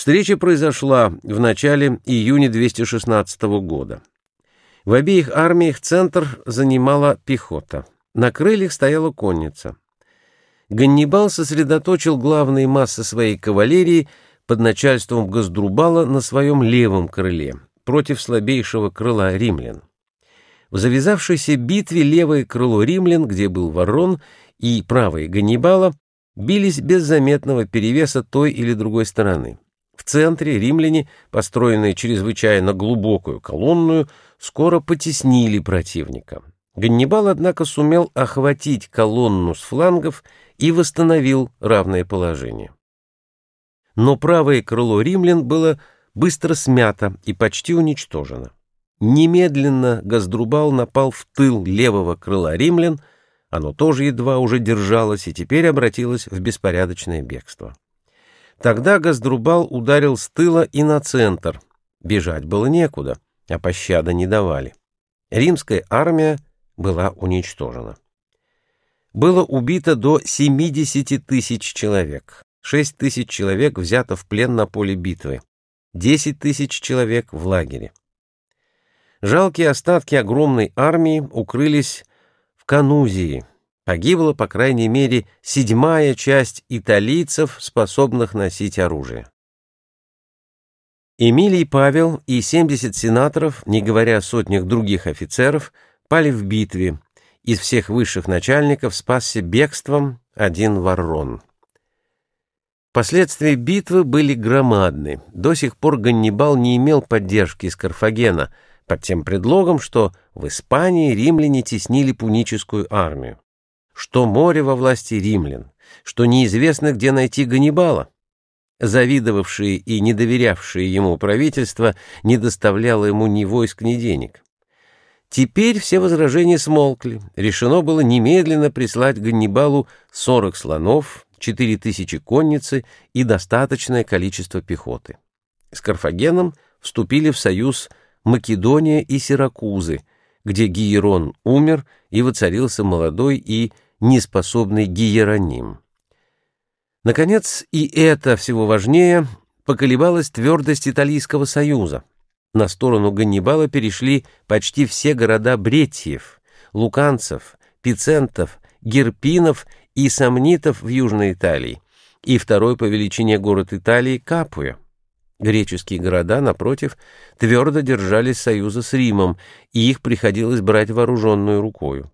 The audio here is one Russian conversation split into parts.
Встреча произошла в начале июня 216 года. В обеих армиях центр занимала пехота. На крыльях стояла конница. Ганнибал сосредоточил главные массы своей кавалерии под начальством Газдрубала на своем левом крыле против слабейшего крыла римлян. В завязавшейся битве левое крыло римлян, где был Ворон, и правое Ганнибала, бились без заметного перевеса той или другой стороны. В центре римляне, построенные чрезвычайно глубокую колонную, скоро потеснили противника. Ганнибал, однако, сумел охватить колонну с флангов и восстановил равное положение. Но правое крыло римлян было быстро смято и почти уничтожено. Немедленно Газдрубал напал в тыл левого крыла римлян, оно тоже едва уже держалось и теперь обратилось в беспорядочное бегство. Тогда Газдрубал ударил с тыла и на центр. Бежать было некуда, а пощады не давали. Римская армия была уничтожена. Было убито до 70 тысяч человек. 6 тысяч человек взято в плен на поле битвы. 10 тысяч человек в лагере. Жалкие остатки огромной армии укрылись в Канузии. Погибла, по крайней мере, седьмая часть италийцев, способных носить оружие. Эмилий Павел и 70 сенаторов, не говоря о сотнях других офицеров, пали в битве. Из всех высших начальников спасся бегством один Варрон. Последствия битвы были громадны. До сих пор Ганнибал не имел поддержки из Карфагена, под тем предлогом, что в Испании римляне теснили пуническую армию, что море во власти римлян, что неизвестно, где найти Ганнибала. Завидовавшие и недоверявшие ему правительство не доставляло ему ни войск, ни денег. Теперь все возражения смолкли. Решено было немедленно прислать Ганнибалу 40 слонов, 4000 конницы и достаточное количество пехоты. С Карфагеном вступили в союз Македония и Сиракузы, где Гиерон умер и воцарился молодой и неспособный Гиероним. Наконец, и это всего важнее, поколебалась твердость Италийского союза. На сторону Ганнибала перешли почти все города Бретьев, Луканцев, Пицентов, Герпинов и Сомнитов в Южной Италии, и второй по величине город Италии Капуя. Греческие города, напротив, твердо держались союза с Римом, и их приходилось брать вооруженную рукою.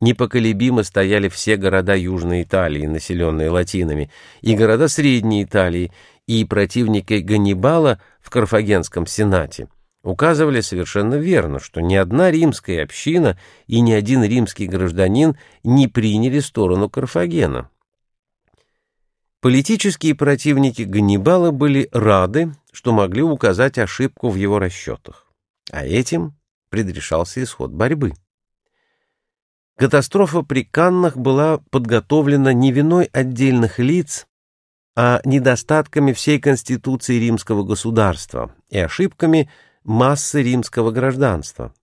Непоколебимо стояли все города Южной Италии, населенные латинами, и города Средней Италии, и противники Ганнибала в Карфагенском сенате указывали совершенно верно, что ни одна римская община и ни один римский гражданин не приняли сторону Карфагена. Политические противники Ганнибала были рады, что могли указать ошибку в его расчетах, а этим предрешался исход борьбы. Катастрофа при Каннах была подготовлена не виной отдельных лиц, а недостатками всей конституции римского государства и ошибками массы римского гражданства.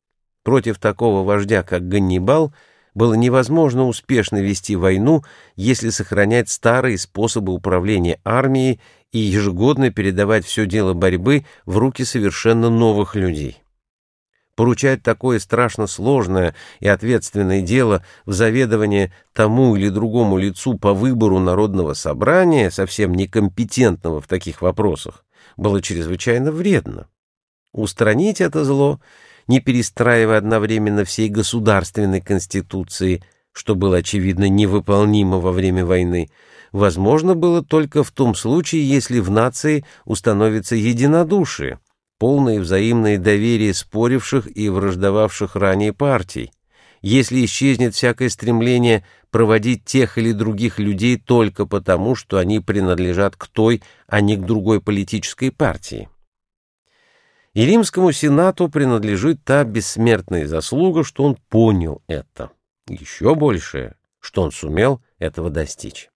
Против такого вождя, как Ганнибал, было невозможно успешно вести войну, если сохранять старые способы управления армией и ежегодно передавать все дело борьбы в руки совершенно новых людей. Поручать такое страшно сложное и ответственное дело в заведование тому или другому лицу по выбору народного собрания, совсем некомпетентного в таких вопросах, было чрезвычайно вредно. Устранить это зло, не перестраивая одновременно всей государственной конституции, что было, очевидно, невыполнимо во время войны, возможно было только в том случае, если в нации установится единодушие, полное взаимное доверие споривших и враждовавших ранее партий, если исчезнет всякое стремление проводить тех или других людей только потому, что они принадлежат к той, а не к другой политической партии. И римскому сенату принадлежит та бессмертная заслуга, что он понял это. Еще большее, что он сумел этого достичь.